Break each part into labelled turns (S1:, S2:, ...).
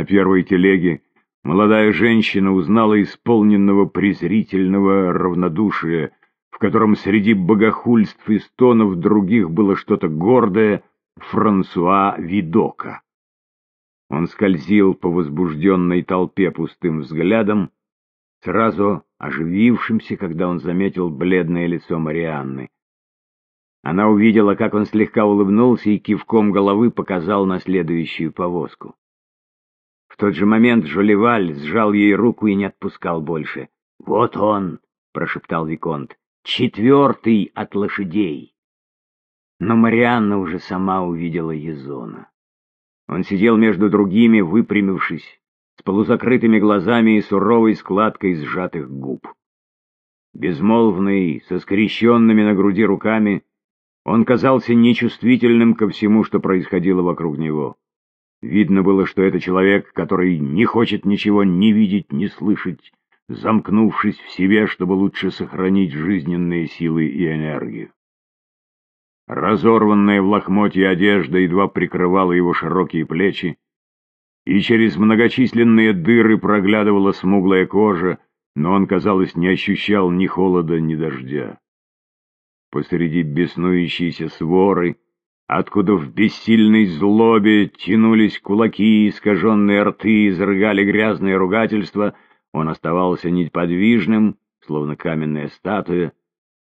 S1: На первой телеге молодая женщина узнала исполненного презрительного равнодушия, в котором среди богохульств и стонов других было что-то гордое Франсуа Видока. Он скользил по возбужденной толпе пустым взглядом, сразу оживившимся, когда он заметил бледное лицо Марианны. Она увидела, как он слегка улыбнулся и кивком головы показал на следующую повозку. Тот же момент Жолеваль сжал ей руку и не отпускал больше. «Вот он!» — прошептал Виконт. «Четвертый от лошадей!» Но Марианна уже сама увидела Езона. Он сидел между другими, выпрямившись, с полузакрытыми глазами и суровой складкой сжатых губ. Безмолвный, со скрещенными на груди руками, он казался нечувствительным ко всему, что происходило вокруг него. Видно было, что это человек, который не хочет ничего ни видеть, ни слышать, замкнувшись в себе, чтобы лучше сохранить жизненные силы и энергию. Разорванная в лохмотье одежда едва прикрывала его широкие плечи, и через многочисленные дыры проглядывала смуглая кожа, но он, казалось, не ощущал ни холода, ни дождя. Посреди беснующейся своры, откуда в бессильной злобе тянулись кулаки, искаженные рты, изрыгали грязные ругательства, он оставался неподвижным, словно каменная статуя,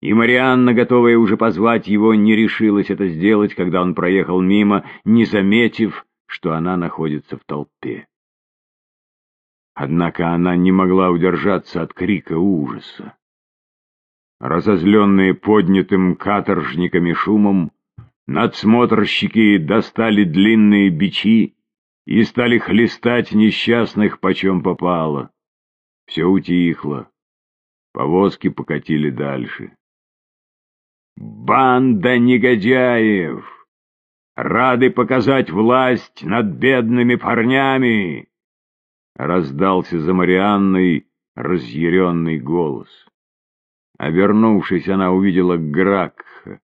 S1: и Марианна, готовая уже позвать его, не решилась это сделать, когда он проехал мимо, не заметив, что она находится в толпе. Однако она не могла удержаться от крика ужаса. Разозленные поднятым каторжниками шумом, надсмотрщики достали длинные бичи и стали хлестать несчастных почем попало. Все утихло. Повозки покатили дальше. «Банда негодяев!» рады показать власть над бедными парнями!» Раздался за Марианной разъяренный голос. Обернувшись, она увидела Гракха.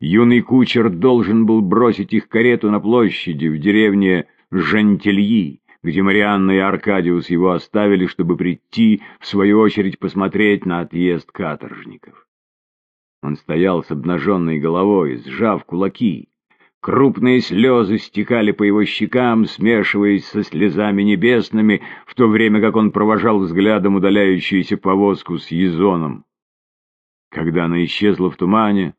S1: Юный кучер должен был бросить их карету на площади в деревне Жантельи, где Марианна и Аркадиус его оставили, чтобы прийти, в свою очередь, посмотреть на отъезд каторжников. Он стоял с обнаженной головой, сжав кулаки. Крупные слезы стекали по его щекам, смешиваясь со слезами небесными, в то время как он провожал взглядом удаляющуюся повозку с езоном. Когда она исчезла в тумане,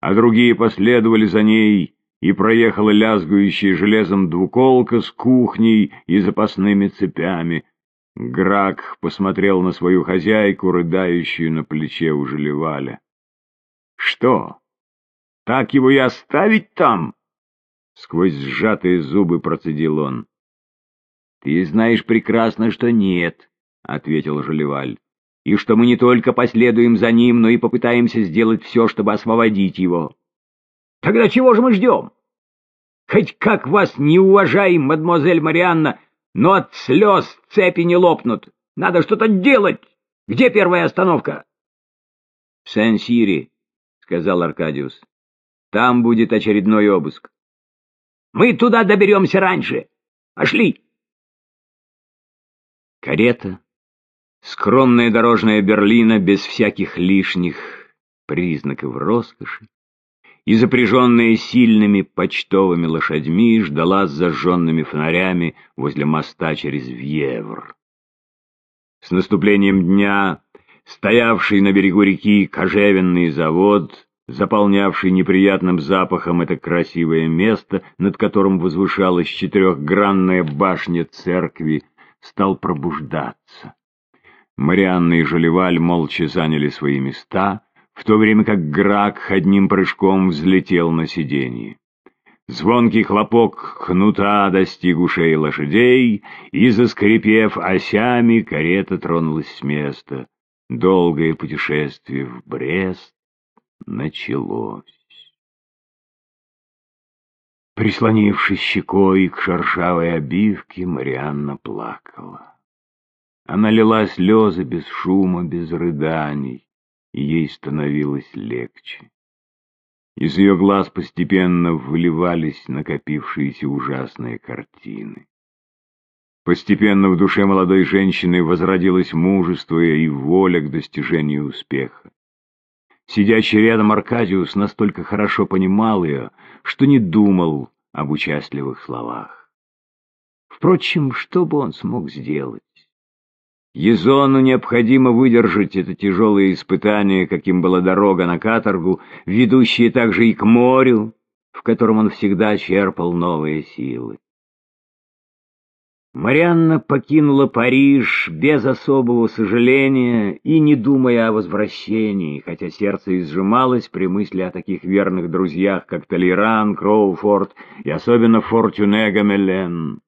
S1: а другие последовали за ней, и проехала лязгающая железом двуколка с кухней и запасными цепями, Грак посмотрел на свою хозяйку, рыдающую на плече у Желеваля. — Что, так его и оставить там? Сквозь сжатые зубы процедил он. «Ты знаешь прекрасно, что нет», — ответил Жалеваль, «и что мы не только последуем за ним, но и попытаемся сделать все, чтобы освободить его». «Тогда чего же мы ждем? Хоть как вас не уважаем, мадемуазель Марианна, но от слез цепи не лопнут. Надо что-то делать. Где первая остановка?» «В Сен-Сири», — сказал Аркадиус. «Там будет очередной обыск». Мы туда доберемся раньше. Пошли. Карета, скромная дорожная Берлина без всяких лишних признаков роскоши, и запряженная сильными почтовыми лошадьми ждала с зажженными фонарями возле моста через Вьевр. С наступлением дня стоявший на берегу реки кожевенный завод заполнявший неприятным запахом это красивое место, над которым возвышалась четырехгранная башня церкви, стал пробуждаться. Марианна и Жалеваль молча заняли свои места, в то время как Грак одним прыжком взлетел на сиденье. Звонкий хлопок хнута достиг ушей лошадей, и, заскрипев осями, карета тронулась с места. Долгое путешествие в Брест началось. Прислонившись щекой к шершавой обивке, Марианна плакала. Она лила слезы без шума, без рыданий, и ей становилось легче. Из ее глаз постепенно выливались накопившиеся ужасные картины. Постепенно в душе молодой женщины возродилось мужество и воля к достижению успеха. Сидящий рядом Аркадиус настолько хорошо понимал ее, что не думал об участливых словах. Впрочем, что бы он смог сделать? Езону необходимо выдержать это тяжелое испытание, каким была дорога на каторгу, ведущая также и к морю, в котором он всегда черпал новые силы. Марианна покинула Париж без особого сожаления и не думая о возвращении, хотя сердце изжималось при мысли о таких верных друзьях, как Толеран, Кроуфорд и особенно Фортюне Гамелен.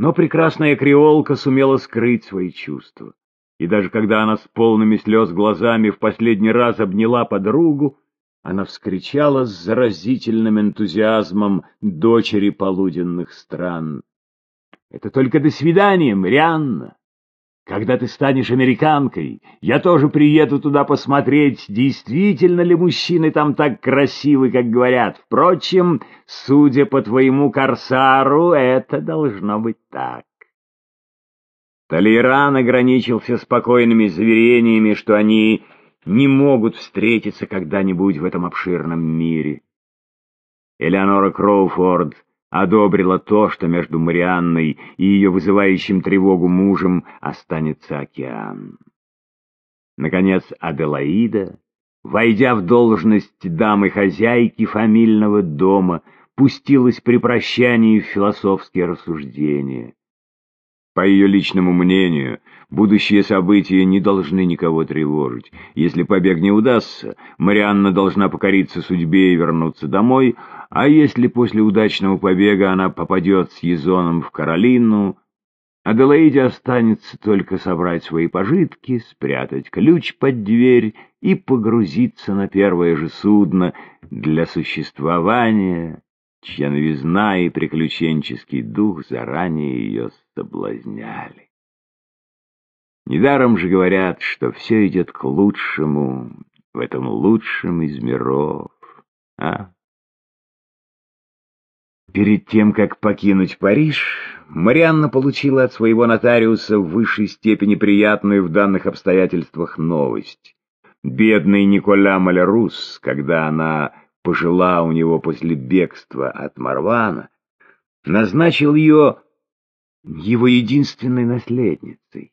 S1: Но прекрасная креолка сумела скрыть свои чувства. И даже когда она с полными слез глазами в последний раз обняла подругу, она вскричала с заразительным энтузиазмом дочери полуденных стран. «Это только до свидания, Марианна! Когда ты станешь американкой, я тоже приеду туда посмотреть, действительно ли мужчины там так красивы, как говорят. Впрочем, судя по твоему корсару, это должно быть так. Толеран ограничился спокойными заверениями, что они не могут встретиться когда-нибудь в этом обширном мире. Элеонора Кроуфорд одобрила то, что между Марианной и ее вызывающим тревогу мужем останется океан. Наконец, Аделаида, войдя в должность дамы-хозяйки фамильного дома, пустилась при прощании в философские рассуждения. По ее личному мнению, будущие события не должны никого тревожить. Если побег не удастся, Марианна должна покориться судьбе и вернуться домой, а если после удачного побега она попадет с Езоном в Каролину, Аделаиде останется только собрать свои пожитки, спрятать ключ под дверь и погрузиться на первое же судно для существования, чья новизна и приключенческий дух заранее ее соблазняли. Недаром же говорят, что все идет к лучшему в этом лучшем из миров, а? Перед тем, как покинуть Париж, Марианна получила от своего нотариуса в высшей степени приятную в данных обстоятельствах новость. Бедный Николя Малярус, когда она пожила у него после бегства от Марвана, назначил ее его единственной наследницей.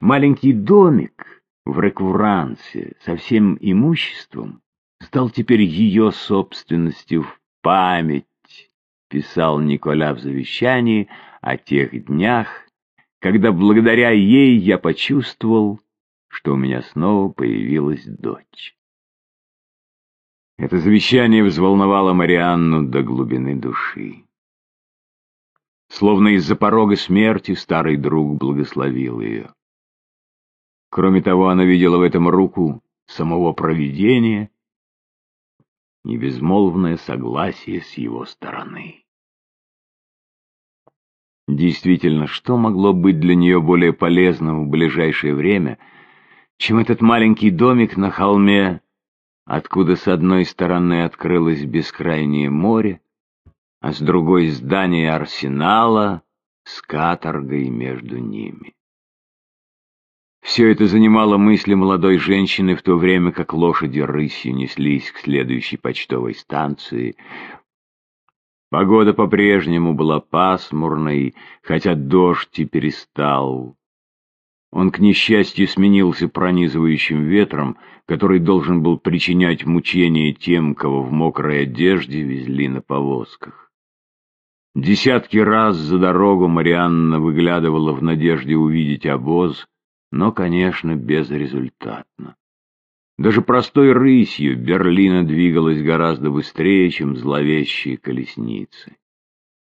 S1: Маленький домик в Рекурансе со всем имуществом стал теперь ее собственностью в память, писал Николя в завещании о тех днях, когда благодаря ей я почувствовал, что у меня снова появилась дочь. Это завещание взволновало Марианну до глубины души. Словно из-за порога смерти старый друг благословил ее. Кроме того, она видела в этом руку самого провидения и безмолвное согласие с его стороны. Действительно, что могло быть для нее более полезным в ближайшее время, чем этот маленький домик на холме, откуда с одной стороны открылось бескрайнее море, а с другой здание арсенала с каторгой между ними. Все это занимало мысли молодой женщины в то время, как лошади рысью неслись к следующей почтовой станции. Погода по-прежнему была пасмурной, хотя дождь и перестал. Он, к несчастью, сменился пронизывающим ветром, который должен был причинять мучения тем, кого в мокрой одежде везли на повозках. Десятки раз за дорогу Марианна выглядывала в надежде увидеть обоз, но, конечно, безрезультатно. Даже простой рысью Берлина двигалась гораздо быстрее, чем зловещие колесницы.